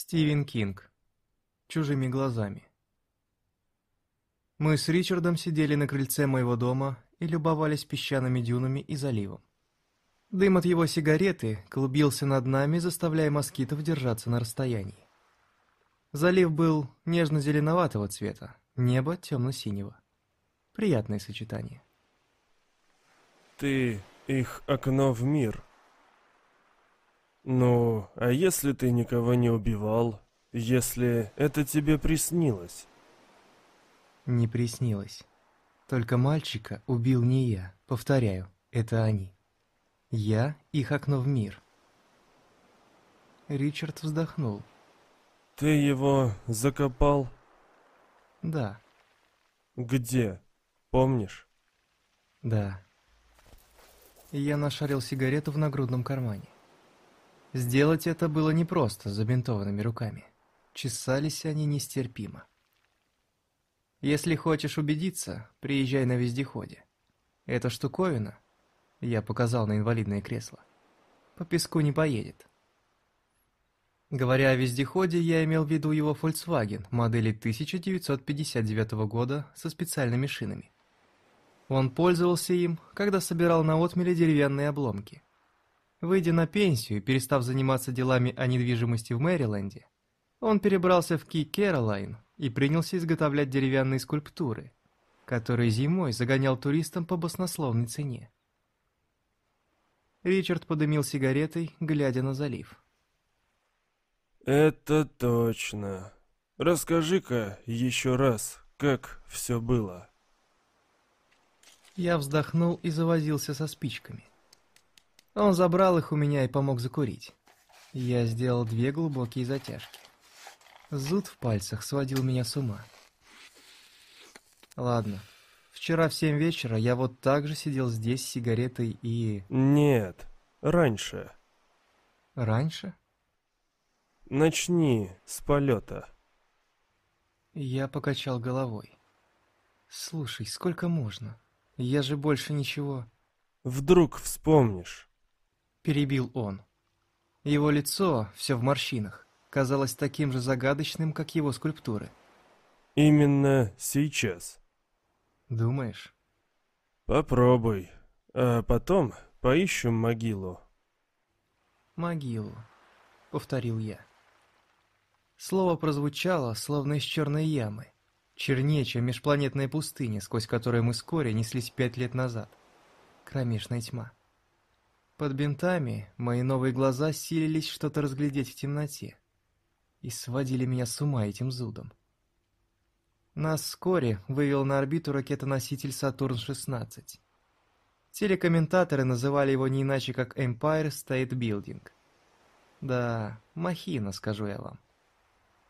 Стивен Кинг. Чужими глазами. Мы с Ричардом сидели на крыльце моего дома и любовались песчаными дюнами и заливом. Дым от его сигареты клубился над нами, заставляя москитов держаться на расстоянии. Залив был нежно-зеленоватого цвета, небо темно-синего. Приятное сочетание. Ты их окно в мир. Ну, а если ты никого не убивал? Если это тебе приснилось? Не приснилось. Только мальчика убил не я. Повторяю, это они. Я — их окно в мир. Ричард вздохнул. Ты его закопал? Да. Где? Помнишь? Да. Я нашарил сигарету в нагрудном кармане. Сделать это было непросто с забинтованными руками. Чесались они нестерпимо. Если хочешь убедиться, приезжай на вездеходе. Эта штуковина, я показал на инвалидное кресло, по песку не поедет. Говоря о вездеходе, я имел в виду его Volkswagen модели 1959 года со специальными шинами. Он пользовался им, когда собирал на отмеле деревянные обломки. Выйдя на пенсию и перестав заниматься делами о недвижимости в Мэриленде, он перебрался в Ки-Кэролайн и принялся изготовлять деревянные скульптуры, которые зимой загонял туристам по баснословной цене. Ричард подымил сигаретой, глядя на залив. Это точно. Расскажи-ка еще раз, как все было. Я вздохнул и завозился со спичками. Он забрал их у меня и помог закурить. Я сделал две глубокие затяжки. Зуд в пальцах сводил меня с ума. Ладно, вчера в семь вечера я вот так же сидел здесь с сигаретой и... Нет, раньше. Раньше? Начни с полета. Я покачал головой. Слушай, сколько можно? Я же больше ничего... Вдруг вспомнишь. Перебил он. Его лицо, все в морщинах, казалось таким же загадочным, как его скульптуры. Именно сейчас. Думаешь? Попробуй. А потом поищем могилу. Могилу, повторил я. Слово прозвучало, словно из черной ямы чернее, чем межпланетная пустыня, сквозь которую мы вскоре неслись пять лет назад. Кромешная тьма. Под бинтами мои новые глаза силились что-то разглядеть в темноте и сводили меня с ума этим зудом. Нас вскоре вывел на орбиту ракетоноситель «Сатурн-16». Телекомментаторы называли его не иначе, как Empire State Building. Да, махина, скажу я вам.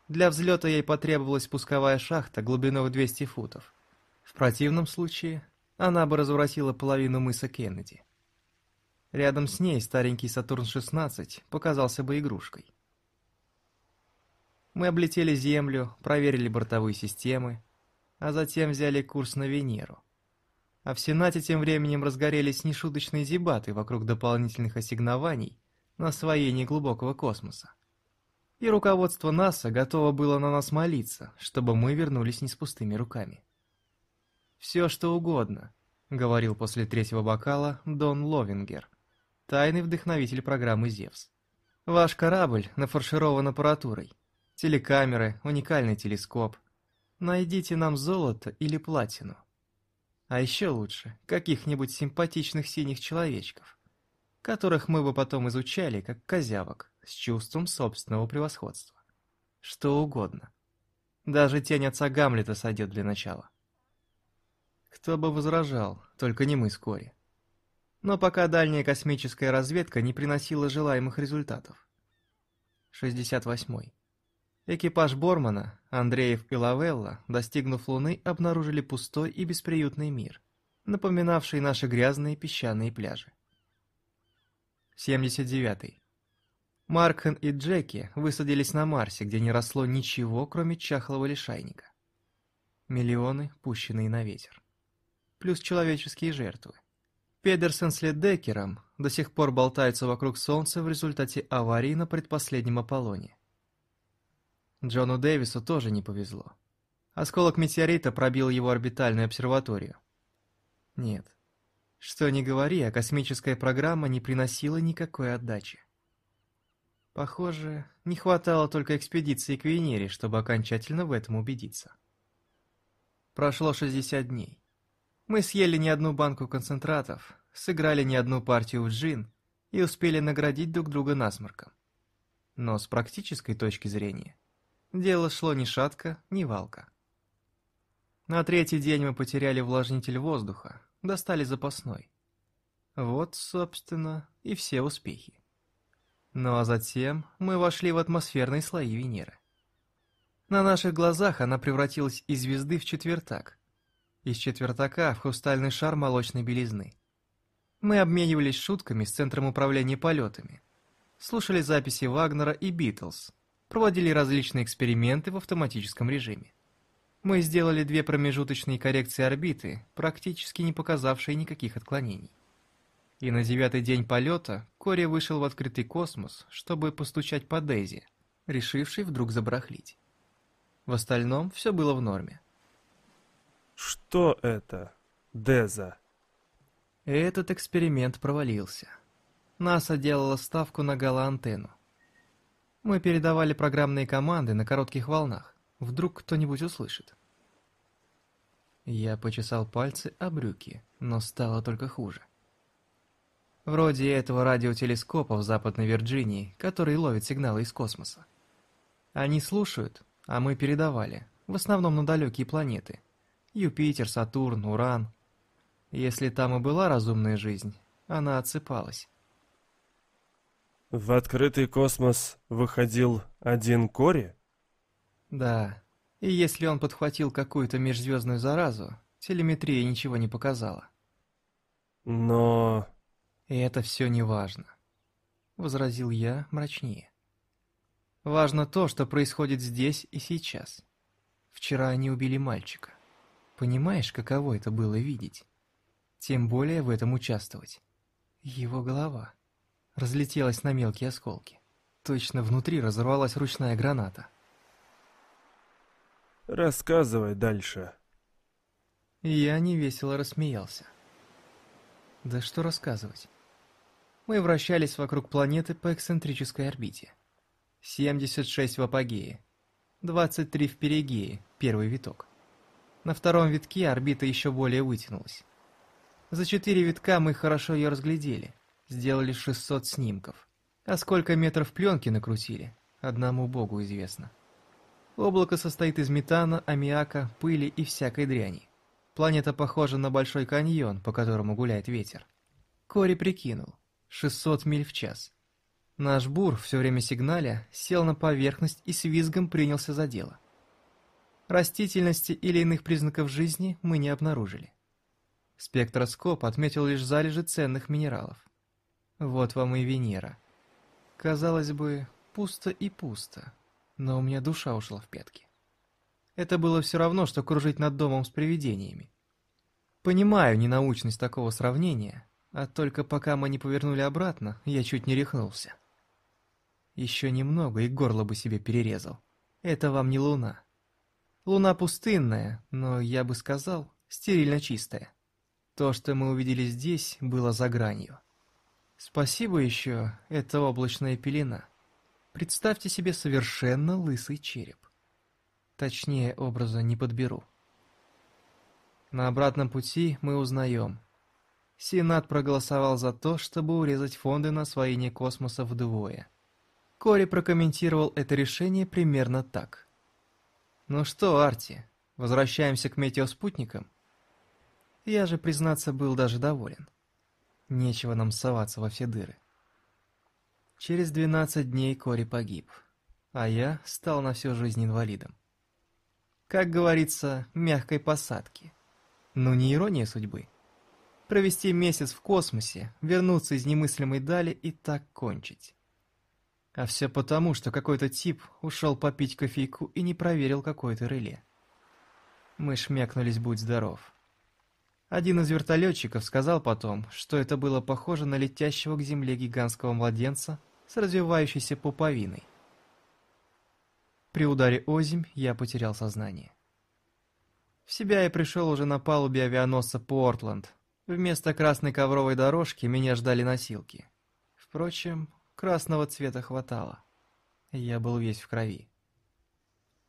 Для взлета ей потребовалась пусковая шахта глубиной в 200 футов. В противном случае она бы разворотила половину мыса Кеннеди. Рядом с ней старенький Сатурн-16 показался бы игрушкой. Мы облетели Землю, проверили бортовые системы, а затем взяли курс на Венеру. А в Сенате тем временем разгорелись нешуточные дебаты вокруг дополнительных ассигнований на освоение глубокого космоса и руководство НАСА готово было на нас молиться, чтобы мы вернулись не с пустыми руками. «Все, что угодно», — говорил после третьего бокала Дон Ловингер, тайный вдохновитель программы «Зевс». «Ваш корабль нафарширован аппаратурой, телекамеры, уникальный телескоп. Найдите нам золото или платину. А еще лучше, каких-нибудь симпатичных синих человечков, которых мы бы потом изучали, как козявок, с чувством собственного превосходства. Что угодно. Даже тень отца Гамлета сойдет для начала. Кто бы возражал, только не мы вскоре. Но пока дальняя космическая разведка не приносила желаемых результатов. 68. Экипаж Бормана, Андреев и Лавелла, достигнув Луны, обнаружили пустой и бесприютный мир, напоминавший наши грязные песчаные пляжи. 79. Маркен и Джеки высадились на Марсе, где не росло ничего, кроме чахлого лишайника. Миллионы, пущенные на ветер. Плюс человеческие жертвы. Педерсон с Ледекером до сих пор болтаются вокруг Солнца в результате аварии на предпоследнем Аполлоне. Джону Дэвису тоже не повезло. Осколок метеорита пробил его орбитальную обсерваторию. Нет, что ни говори, а космическая программа не приносила никакой отдачи. Похоже, не хватало только экспедиции к Венере, чтобы окончательно в этом убедиться. Прошло 60 дней. Мы съели не одну банку концентратов, сыграли не одну партию в джин и успели наградить друг друга насморком. Но с практической точки зрения, дело шло ни шатко, ни валко. На третий день мы потеряли увлажнитель воздуха, достали запасной. Вот, собственно, и все успехи. Ну а затем мы вошли в атмосферные слои Венеры. На наших глазах она превратилась из звезды в четвертак, из четвертака в хрустальный шар молочной белизны. Мы обменивались шутками с Центром управления полетами, слушали записи Вагнера и Битлз, проводили различные эксперименты в автоматическом режиме. Мы сделали две промежуточные коррекции орбиты, практически не показавшие никаких отклонений. И на девятый день полета Кори вышел в открытый космос, чтобы постучать по Дейзи, решивший вдруг забрахлить. В остальном все было в норме. Что это, Деза? Этот эксперимент провалился. НАСА делала ставку на галоантенну. Мы передавали программные команды на коротких волнах. Вдруг кто-нибудь услышит. Я почесал пальцы о брюки, но стало только хуже. Вроде этого радиотелескопа в Западной Вирджинии, который ловит сигналы из космоса. Они слушают, а мы передавали, в основном на далекие планеты. Юпитер, Сатурн, Уран. Если там и была разумная жизнь, она отсыпалась. В открытый космос выходил один Кори? Да, и если он подхватил какую-то межзвездную заразу, телеметрия ничего не показала. Но... И это все не важно, возразил я мрачнее. Важно то, что происходит здесь и сейчас. Вчера они убили мальчика. Понимаешь, каково это было видеть? Тем более в этом участвовать. Его голова разлетелась на мелкие осколки. Точно внутри разорвалась ручная граната. Рассказывай дальше. Я невесело рассмеялся. Да что рассказывать? Мы вращались вокруг планеты по эксцентрической орбите. 76 в апогее, 23 в перигее, первый виток. На втором витке орбита еще более вытянулась. За четыре витка мы хорошо ее разглядели, сделали 600 снимков. А сколько метров пленки накрутили, одному богу известно. Облако состоит из метана, аммиака, пыли и всякой дряни. Планета похожа на большой каньон, по которому гуляет ветер. Кори прикинул. 600 миль в час. Наш бур, все время сигналя, сел на поверхность и с визгом принялся за дело. Растительности или иных признаков жизни мы не обнаружили. Спектроскоп отметил лишь залежи ценных минералов. Вот вам и Венера. Казалось бы, пусто и пусто, но у меня душа ушла в пятки. Это было все равно, что кружить над домом с привидениями. Понимаю ненаучность такого сравнения, а только пока мы не повернули обратно, я чуть не рехнулся. Еще немного, и горло бы себе перерезал. Это вам не луна. Луна пустынная, но, я бы сказал, стерильно чистая. То, что мы увидели здесь, было за гранью. Спасибо еще, это облачная пелена. Представьте себе совершенно лысый череп. Точнее, образа не подберу. На обратном пути мы узнаем. Сенат проголосовал за то, чтобы урезать фонды на освоение космоса вдвое. Кори прокомментировал это решение примерно так. «Ну что, Арти, возвращаемся к метеоспутникам?» Я же, признаться, был даже доволен. Нечего нам соваться во все дыры. Через 12 дней Кори погиб, а я стал на всю жизнь инвалидом. Как говорится, мягкой посадки. Ну не ирония судьбы. Провести месяц в космосе, вернуться из немыслимой дали и так кончить. А все потому, что какой-то тип ушел попить кофейку и не проверил какое-то реле. Мы шмякнулись «Будь здоров». Один из вертолетчиков сказал потом, что это было похоже на летящего к земле гигантского младенца с развивающейся пуповиной. При ударе озимь я потерял сознание. В себя я пришел уже на палубе авианосца «Портленд». Вместо красной ковровой дорожки меня ждали носилки. Впрочем, красного цвета хватало. Я был весь в крови.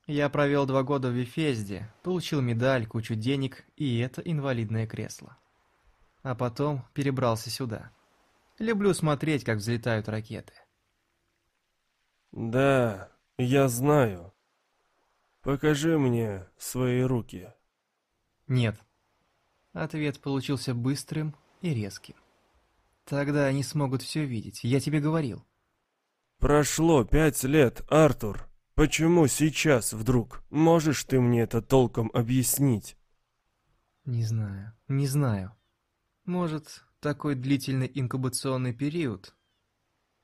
Я провел два года в Вифезде, получил медаль, кучу денег и это инвалидное кресло. А потом перебрался сюда. Люблю смотреть, как взлетают ракеты. Да, я знаю. Покажи мне свои руки. Нет. Ответ получился быстрым и резким. Тогда они смогут все видеть, я тебе говорил. Прошло пять лет, Артур. Почему сейчас вдруг? Можешь ты мне это толком объяснить? Не знаю, не знаю. Может, такой длительный инкубационный период?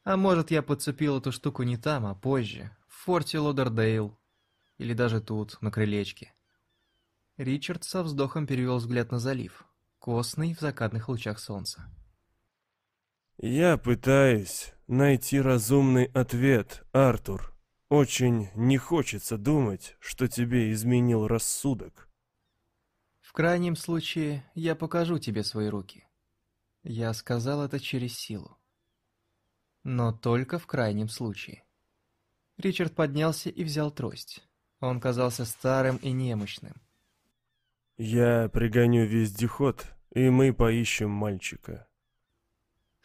А может, я подцепил эту штуку не там, а позже, в форте Лодердейл. Или даже тут, на крылечке. Ричард со вздохом перевел взгляд на залив, косный в закатных лучах солнца. «Я пытаюсь найти разумный ответ, Артур. Очень не хочется думать, что тебе изменил рассудок». «В крайнем случае, я покажу тебе свои руки». Я сказал это через силу. Но только в крайнем случае. Ричард поднялся и взял трость. Он казался старым и немощным. «Я пригоню вездеход, и мы поищем мальчика».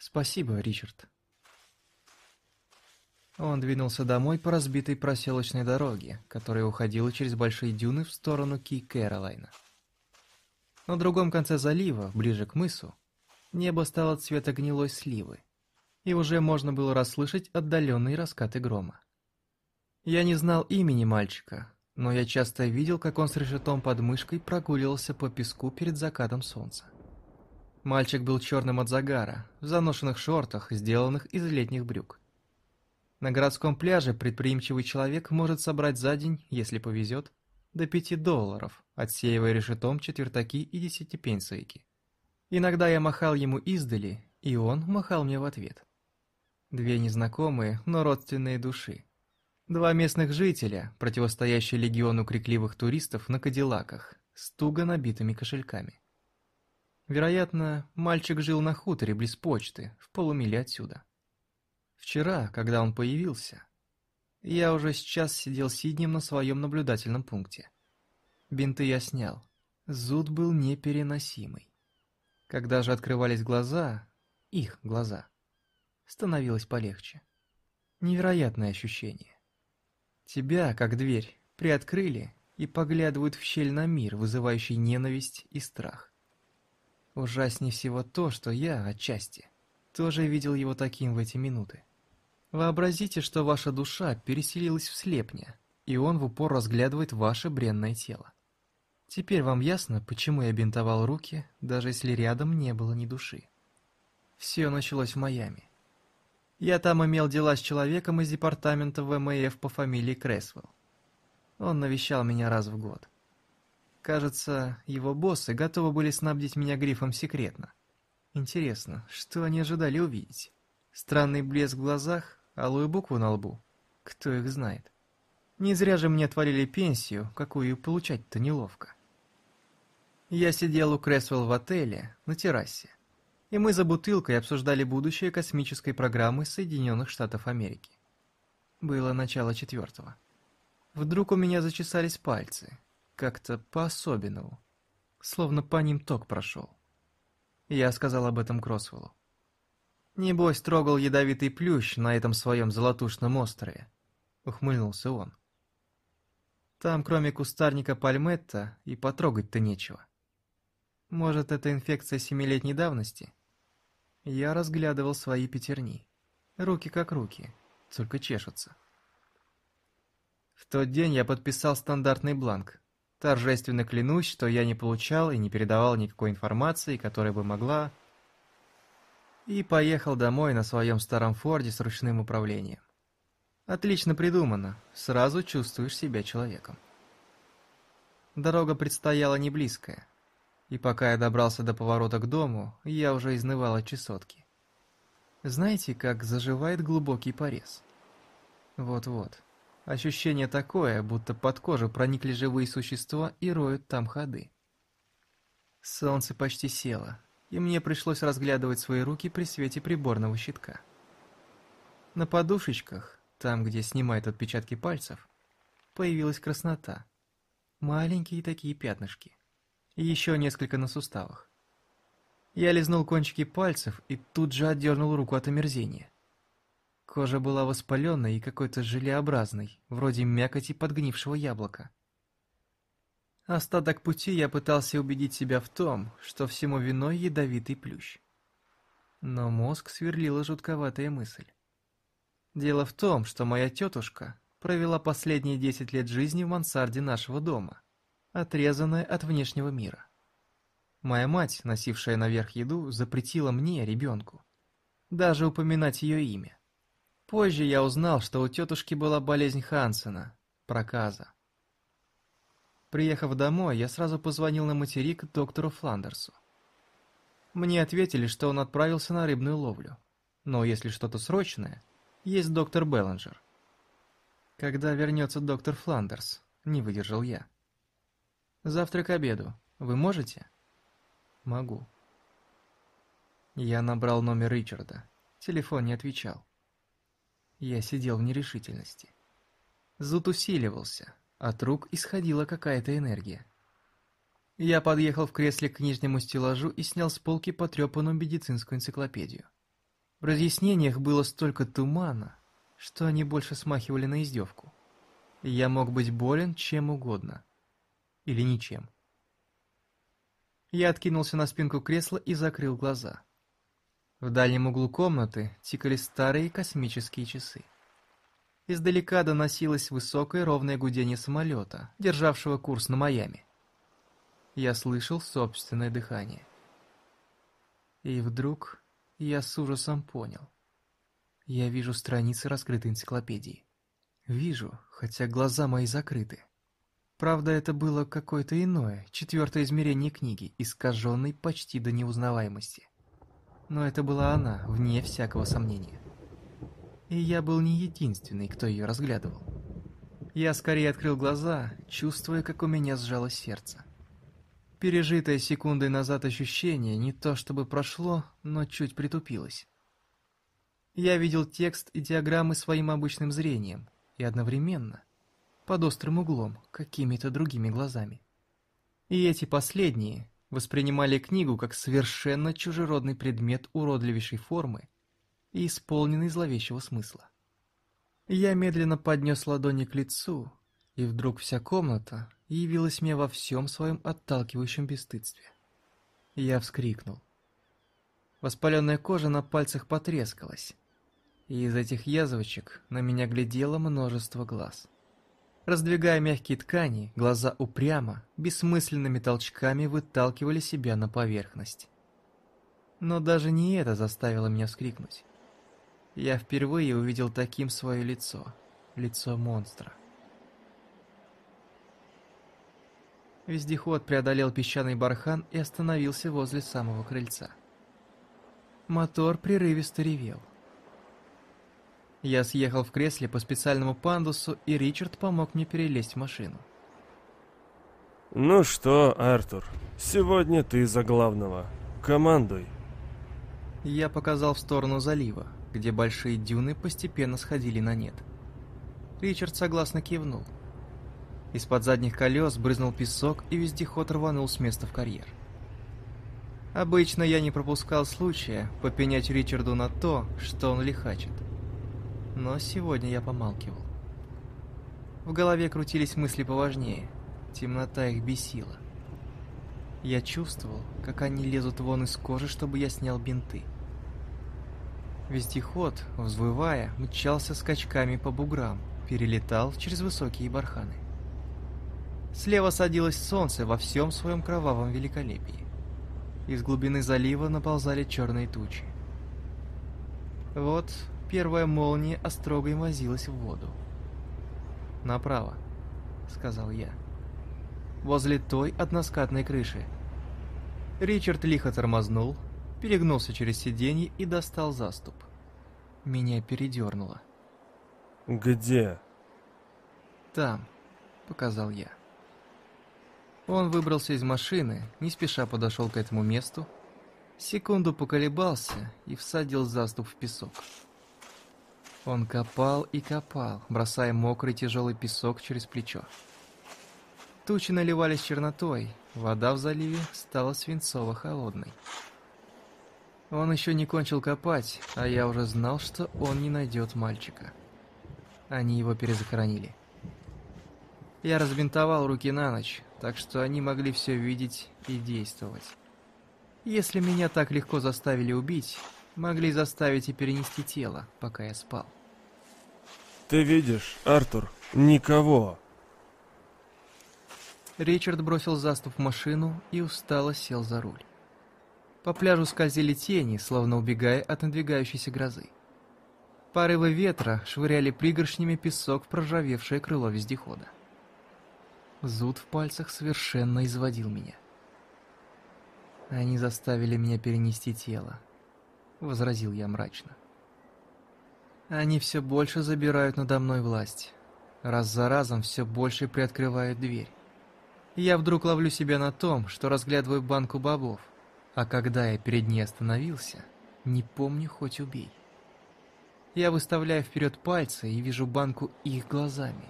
«Спасибо, Ричард». Он двинулся домой по разбитой проселочной дороге, которая уходила через большие дюны в сторону Ки-Кэролайна. На другом конце залива, ближе к мысу, небо стало цвета гнилой сливы, и уже можно было расслышать отдаленные раскаты грома. Я не знал имени мальчика, но я часто видел, как он с решетом под мышкой прогуливался по песку перед закатом солнца. Мальчик был черным от загара, в заношенных шортах, сделанных из летних брюк. На городском пляже предприимчивый человек может собрать за день, если повезет, до пяти долларов, отсеивая решетом четвертаки и десятипенсовики. Иногда я махал ему издали, и он махал мне в ответ. Две незнакомые, но родственные души. Два местных жителя, противостоящие легиону крикливых туристов на кадиллаках, с туго набитыми кошельками. Вероятно, мальчик жил на хуторе близ почты, в полумиле отсюда. Вчера, когда он появился, я уже сейчас сидел сиднем на своем наблюдательном пункте. Бинты я снял. Зуд был непереносимый. Когда же открывались глаза, их глаза, становилось полегче. Невероятное ощущение. Тебя, как дверь, приоткрыли и поглядывают в щель на мир, вызывающий ненависть и страх. Ужаснее всего то, что я, отчасти, тоже видел его таким в эти минуты. Вообразите, что ваша душа переселилась в слепня, и он в упор разглядывает ваше бренное тело. Теперь вам ясно, почему я бинтовал руки, даже если рядом не было ни души. Все началось в Майами. Я там имел дела с человеком из департамента ВМФ по фамилии Кресвелл. Он навещал меня раз в год. Кажется, его боссы готовы были снабдить меня грифом «секретно». Интересно, что они ожидали увидеть? Странный блеск в глазах, алую букву на лбу? Кто их знает? Не зря же мне отвалили пенсию, какую получать-то неловко. Я сидел у Кресвелл в отеле, на террасе и мы за бутылкой обсуждали будущее космической программы Соединенных Штатов Америки. Было начало четвертого. Вдруг у меня зачесались пальцы, как-то по-особенному, словно по ним ток прошел. Я сказал об этом Кросвеллу. «Небось, трогал ядовитый плющ на этом своем золотушном острове», — ухмыльнулся он. «Там, кроме кустарника пальметта, и потрогать-то нечего. Может, это инфекция семилетней давности?» Я разглядывал свои пятерни. Руки как руки, только чешутся. В тот день я подписал стандартный бланк. Торжественно клянусь, что я не получал и не передавал никакой информации, которая бы могла... И поехал домой на своем старом Форде с ручным управлением. Отлично придумано, сразу чувствуешь себя человеком. Дорога предстояла не близкая и пока я добрался до поворота к дому, я уже изнывал от чесотки. Знаете, как заживает глубокий порез? Вот-вот. Ощущение такое, будто под кожу проникли живые существа и роют там ходы. Солнце почти село, и мне пришлось разглядывать свои руки при свете приборного щитка. На подушечках, там, где снимают отпечатки пальцев, появилась краснота. Маленькие такие пятнышки. И еще несколько на суставах. Я лизнул кончики пальцев и тут же отдернул руку от омерзения. Кожа была воспаленной и какой-то желеобразной, вроде мякоти подгнившего яблока. Остаток пути я пытался убедить себя в том, что всему виной ядовитый плющ. Но мозг сверлила жутковатая мысль. Дело в том, что моя тетушка провела последние десять лет жизни в мансарде нашего дома, отрезанная от внешнего мира. Моя мать, носившая наверх еду, запретила мне, ребенку, даже упоминать ее имя. Позже я узнал, что у тетушки была болезнь Хансена, проказа. Приехав домой, я сразу позвонил на материк доктору Фландерсу. Мне ответили, что он отправился на рыбную ловлю. Но если что-то срочное, есть доктор Беллинджер. Когда вернется доктор Фландерс, не выдержал я. Завтра к обеду. Вы можете? Могу. Я набрал номер Ричарда. Телефон не отвечал. Я сидел в нерешительности. Зуд усиливался, от рук исходила какая-то энергия. Я подъехал в кресле к нижнему стеллажу и снял с полки потрепанную медицинскую энциклопедию. В разъяснениях было столько тумана, что они больше смахивали на издевку. Я мог быть болен чем угодно. Или ничем. Я откинулся на спинку кресла и закрыл глаза. В дальнем углу комнаты тикали старые космические часы. Издалека доносилось высокое ровное гудение самолета, державшего курс на Майами. Я слышал собственное дыхание. И вдруг я с ужасом понял. Я вижу страницы раскрытой энциклопедии. Вижу, хотя глаза мои закрыты. Правда, это было какое-то иное, четвертое измерение книги, искаженной почти до неузнаваемости но это была она, вне всякого сомнения. И я был не единственный, кто ее разглядывал. Я скорее открыл глаза, чувствуя, как у меня сжалось сердце. Пережитое секундой назад ощущение не то чтобы прошло, но чуть притупилось. Я видел текст и диаграммы своим обычным зрением, и одновременно, под острым углом, какими-то другими глазами. И эти последние, воспринимали книгу как совершенно чужеродный предмет уродливейшей формы и исполненный зловещего смысла. Я медленно поднес ладони к лицу, и вдруг вся комната явилась мне во всем своем отталкивающем бесстыдстве. Я вскрикнул. Воспаленная кожа на пальцах потрескалась, и из этих язвочек на меня глядело множество глаз. Раздвигая мягкие ткани, глаза упрямо, бессмысленными толчками выталкивали себя на поверхность. Но даже не это заставило меня вскрикнуть. Я впервые увидел таким свое лицо, лицо монстра. Вездеход преодолел песчаный бархан и остановился возле самого крыльца. Мотор прерывисто ревел. Я съехал в кресле по специальному пандусу, и Ричард помог мне перелезть в машину. «Ну что, Артур, сегодня ты за главного. Командуй». Я показал в сторону залива, где большие дюны постепенно сходили на нет. Ричард согласно кивнул. Из-под задних колес брызнул песок, и вездеход рванул с места в карьер. Обычно я не пропускал случая попенять Ричарду на то, что он лихачит но сегодня я помалкивал. В голове крутились мысли поважнее, темнота их бесила. Я чувствовал, как они лезут вон из кожи, чтобы я снял бинты. Вездеход, взвывая, мчался скачками по буграм, перелетал через высокие барханы. Слева садилось солнце во всем своем кровавом великолепии. Из глубины залива наползали черные тучи. Вот Первая молния острогой возилась в воду. «Направо», — сказал я. «Возле той односкатной крыши». Ричард лихо тормознул, перегнулся через сиденье и достал заступ. Меня передернуло. «Где?» «Там», — показал я. Он выбрался из машины, не спеша подошел к этому месту, секунду поколебался и всадил заступ в песок. Он копал и копал, бросая мокрый тяжелый песок через плечо. Тучи наливались чернотой, вода в заливе стала свинцово-холодной. Он еще не кончил копать, а я уже знал, что он не найдет мальчика. Они его перезахоронили. Я разбинтовал руки на ночь, так что они могли все видеть и действовать. Если меня так легко заставили убить, Могли заставить и перенести тело, пока я спал. Ты видишь, Артур, никого. Ричард бросил заступ в машину и устало сел за руль. По пляжу скользили тени, словно убегая от надвигающейся грозы. Порывы ветра швыряли пригоршнями песок в проржавевшее крыло вездехода. Зуд в пальцах совершенно изводил меня. Они заставили меня перенести тело, возразил я мрачно. Они все больше забирают надо мной власть. Раз за разом все больше приоткрывают дверь. Я вдруг ловлю себя на том, что разглядываю банку бобов, а когда я перед ней остановился, не помню хоть убей. Я выставляю вперед пальцы и вижу банку их глазами,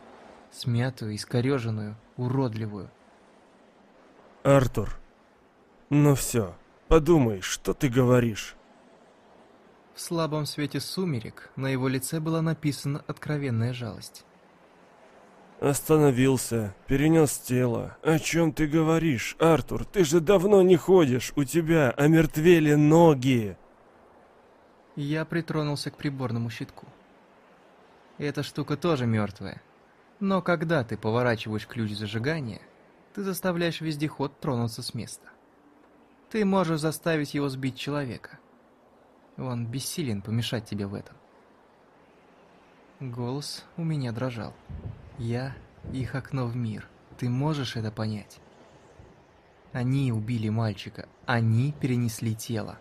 смятую, искореженную, уродливую. Артур, ну все, подумай, что ты говоришь. В слабом свете сумерек на его лице была написана откровенная жалость. Остановился, перенес тело. О чем ты говоришь, Артур? Ты же давно не ходишь, у тебя омертвели ноги. Я притронулся к приборному щитку. Эта штука тоже мертвая. Но когда ты поворачиваешь ключ зажигания, ты заставляешь вездеход тронуться с места. Ты можешь заставить его сбить человека. Он бессилен помешать тебе в этом. Голос у меня дрожал. Я — их окно в мир. Ты можешь это понять? Они убили мальчика. Они перенесли тело.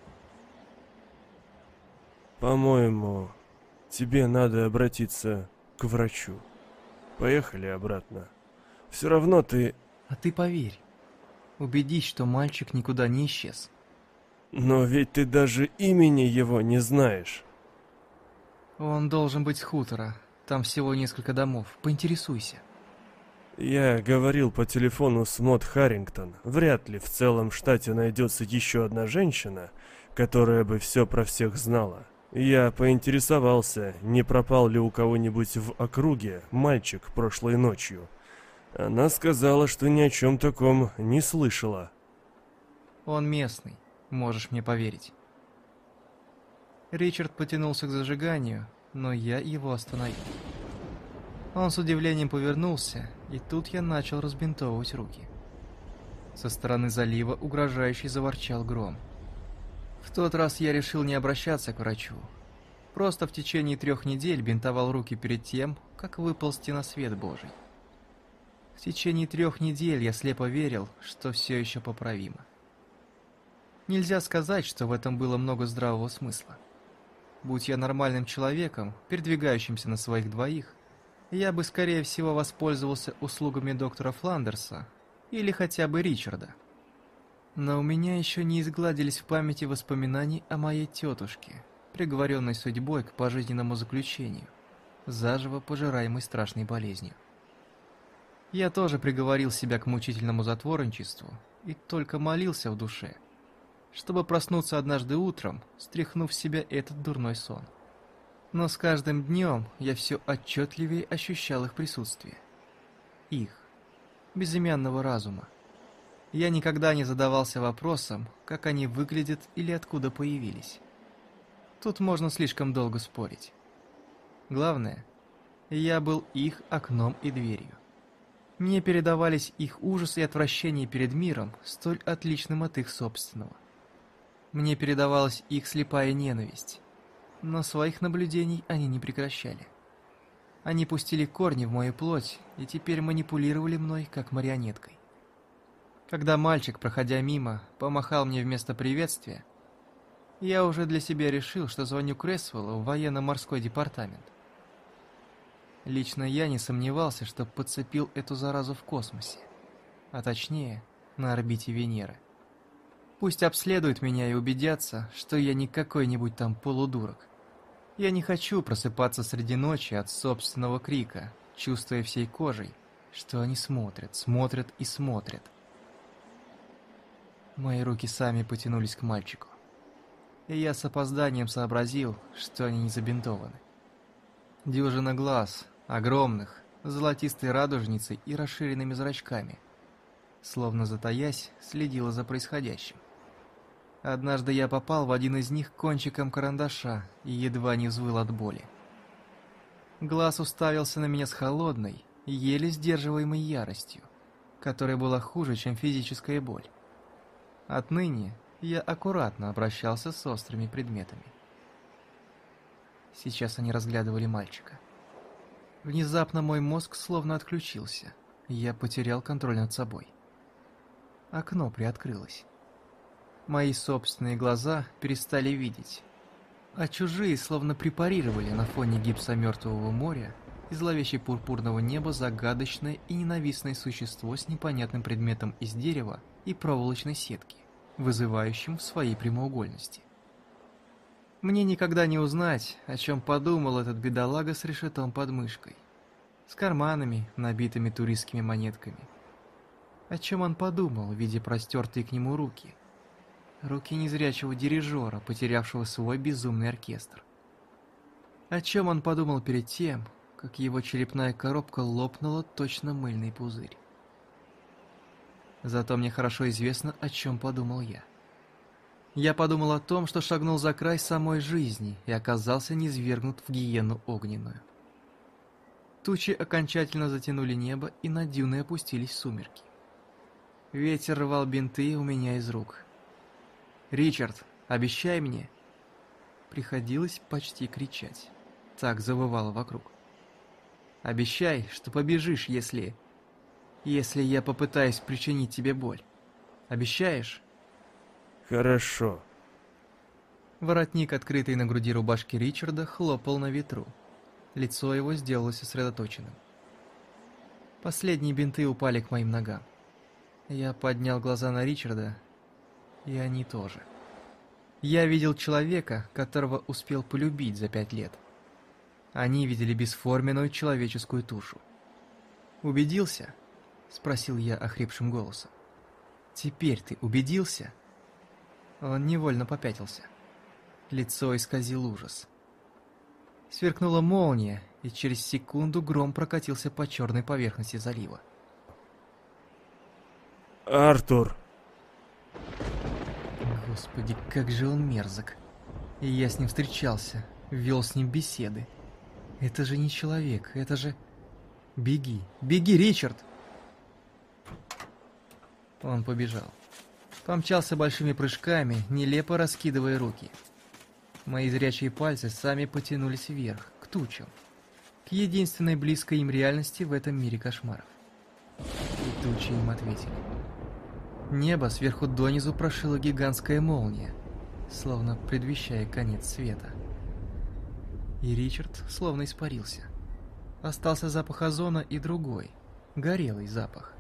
По-моему, тебе надо обратиться к врачу. Поехали обратно. Все равно ты... А ты поверь. Убедись, что мальчик никуда не исчез. Но ведь ты даже имени его не знаешь. Он должен быть с хутора. Там всего несколько домов. Поинтересуйся. Я говорил по телефону с Мод Харрингтон. Вряд ли в целом штате найдется еще одна женщина, которая бы все про всех знала. Я поинтересовался, не пропал ли у кого-нибудь в округе мальчик прошлой ночью. Она сказала, что ни о чем таком не слышала. Он местный. Можешь мне поверить. Ричард потянулся к зажиганию, но я его остановил. Он с удивлением повернулся, и тут я начал разбинтовывать руки. Со стороны залива угрожающий заворчал гром. В тот раз я решил не обращаться к врачу. Просто в течение трех недель бинтовал руки перед тем, как выползти на свет Божий. В течение трех недель я слепо верил, что все еще поправимо. Нельзя сказать, что в этом было много здравого смысла. Будь я нормальным человеком, передвигающимся на своих двоих, я бы, скорее всего, воспользовался услугами доктора Фландерса или хотя бы Ричарда. Но у меня еще не изгладились в памяти воспоминания о моей тетушке, приговоренной судьбой к пожизненному заключению, заживо пожираемой страшной болезнью. Я тоже приговорил себя к мучительному затворничеству и только молился в душе – чтобы проснуться однажды утром, стряхнув в себя этот дурной сон. Но с каждым днем я все отчетливее ощущал их присутствие. Их, безымянного разума. Я никогда не задавался вопросом, как они выглядят или откуда появились. Тут можно слишком долго спорить. Главное, я был их окном и дверью. Мне передавались их ужас и отвращение перед миром, столь отличным от их собственного. Мне передавалась их слепая ненависть, но своих наблюдений они не прекращали. Они пустили корни в мою плоть и теперь манипулировали мной, как марионеткой. Когда мальчик, проходя мимо, помахал мне вместо приветствия, я уже для себя решил, что звоню Кресвеллу в военно-морской департамент. лично я не сомневался, что подцепил эту заразу в космосе. А точнее, на орбите Венеры. Пусть обследуют меня и убедятся, что я не какой-нибудь там полудурок. Я не хочу просыпаться среди ночи от собственного крика, чувствуя всей кожей, что они смотрят, смотрят и смотрят. Мои руки сами потянулись к мальчику. И я с опозданием сообразил, что они не забинтованы. Дюжина глаз, огромных, золотистой радужницей и расширенными зрачками, словно затаясь, следила за происходящим. Однажды я попал в один из них кончиком карандаша и едва не взвыл от боли. Глаз уставился на меня с холодной, еле сдерживаемой яростью, которая была хуже, чем физическая боль. Отныне я аккуратно обращался с острыми предметами. Сейчас они разглядывали мальчика. Внезапно мой мозг словно отключился. Я потерял контроль над собой. Окно приоткрылось. Мои собственные глаза перестали видеть, а чужие словно препарировали на фоне гипса мертвого моря и зловещей пурпурного неба загадочное и ненавистное существо с непонятным предметом из дерева и проволочной сетки, вызывающим в своей прямоугольности. Мне никогда не узнать, о чем подумал этот бедолага с решетом под мышкой, с карманами, набитыми туристскими монетками. О чем он подумал, видя простертые к нему руки – руки незрячего дирижера, потерявшего свой безумный оркестр. О чем он подумал перед тем, как его черепная коробка лопнула точно мыльный пузырь. Зато мне хорошо известно, о чем подумал я. Я подумал о том, что шагнул за край самой жизни и оказался низвергнут в гиену огненную. Тучи окончательно затянули небо, и на дюны опустились сумерки. Ветер рвал бинты у меня из рук, «Ричард, обещай мне!» Приходилось почти кричать. Так завывало вокруг. «Обещай, что побежишь, если... Если я попытаюсь причинить тебе боль. Обещаешь?» «Хорошо». Воротник, открытый на груди рубашки Ричарда, хлопал на ветру. Лицо его сделалось сосредоточенным. Последние бинты упали к моим ногам. Я поднял глаза на Ричарда и они тоже. Я видел человека, которого успел полюбить за пять лет. Они видели бесформенную человеческую тушу. «Убедился?» — спросил я охрипшим голосом. «Теперь ты убедился?» Он невольно попятился. Лицо исказил ужас. Сверкнула молния, и через секунду гром прокатился по черной поверхности залива. «Артур!» Господи, как же он мерзок. И я с ним встречался, вел с ним беседы. Это же не человек, это же... Беги, беги, Ричард! Он побежал. Помчался большими прыжками, нелепо раскидывая руки. Мои зрячие пальцы сами потянулись вверх, к тучам. К единственной близкой им реальности в этом мире кошмаров. И тучи им ответили. Небо сверху донизу прошила гигантская молния, словно предвещая конец света. И Ричард словно испарился. Остался запах озона и другой, горелый запах.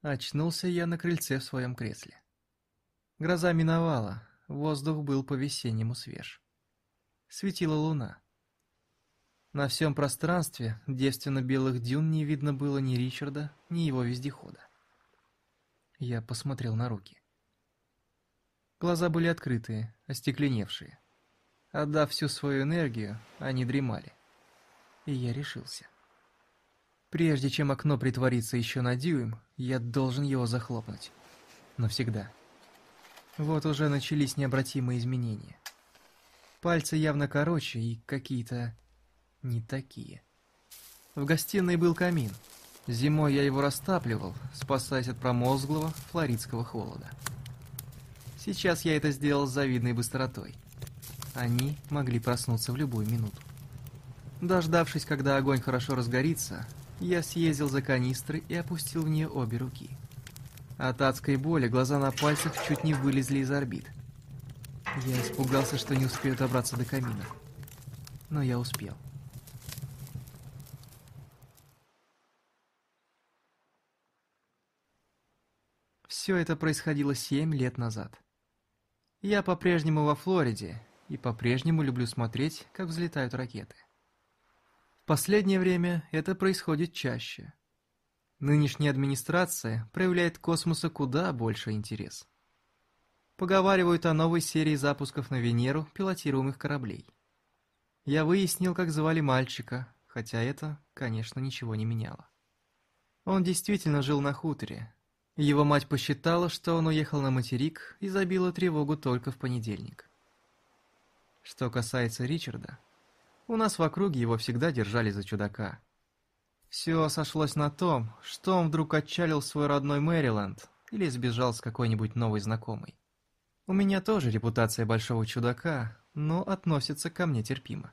Очнулся я на крыльце в своем кресле. Гроза миновала, воздух был по-весеннему свеж. Светила луна. На всем пространстве девственно-белых дюн не видно было ни Ричарда, ни его вездехода. Я посмотрел на руки. Глаза были открытые, остекленевшие. Отдав всю свою энергию, они дремали. И я решился. Прежде чем окно притворится еще на дюйм, я должен его захлопнуть. Навсегда. Вот уже начались необратимые изменения. Пальцы явно короче и какие-то не такие. В гостиной был камин. Зимой я его растапливал, спасаясь от промозглого флоридского холода. Сейчас я это сделал с завидной быстротой. Они могли проснуться в любую минуту. Дождавшись, когда огонь хорошо разгорится, я съездил за канистры и опустил в нее обе руки. От адской боли глаза на пальцах чуть не вылезли из орбит. Я испугался, что не успею добраться до камина. Но я успел. Все это происходило семь лет назад. Я по-прежнему во Флориде и по-прежнему люблю смотреть, как взлетают ракеты. В последнее время это происходит чаще. Нынешняя администрация проявляет к космосу куда больше интерес. Поговаривают о новой серии запусков на Венеру пилотируемых кораблей. Я выяснил, как звали мальчика, хотя это, конечно, ничего не меняло. Он действительно жил на хуторе, его мать посчитала, что он уехал на материк и забила тревогу только в понедельник. Что касается Ричарда, у нас в округе его всегда держали за чудака. Все сошлось на том, что он вдруг отчалил свой родной Мэриленд или сбежал с какой-нибудь новой знакомой. У меня тоже репутация большого чудака, но относится ко мне терпимо.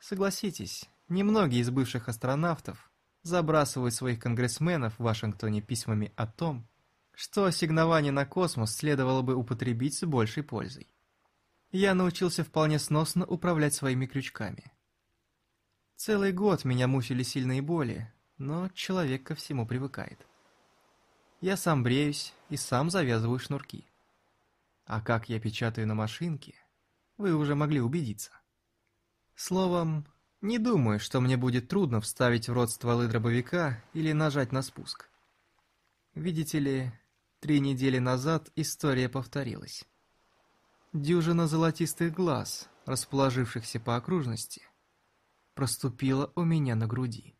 Согласитесь, немногие из бывших астронавтов забрасывают своих конгрессменов в Вашингтоне письмами о том, что ассигнование на космос следовало бы употребить с большей пользой. Я научился вполне сносно управлять своими крючками. Целый год меня мучили сильные боли, но человек ко всему привыкает. Я сам бреюсь и сам завязываю шнурки. А как я печатаю на машинке, вы уже могли убедиться. Словом, не думаю, что мне будет трудно вставить в рот стволы дробовика или нажать на спуск. Видите ли, три недели назад история повторилась. Дюжина золотистых глаз, расположившихся по окружности, проступила у меня на груди.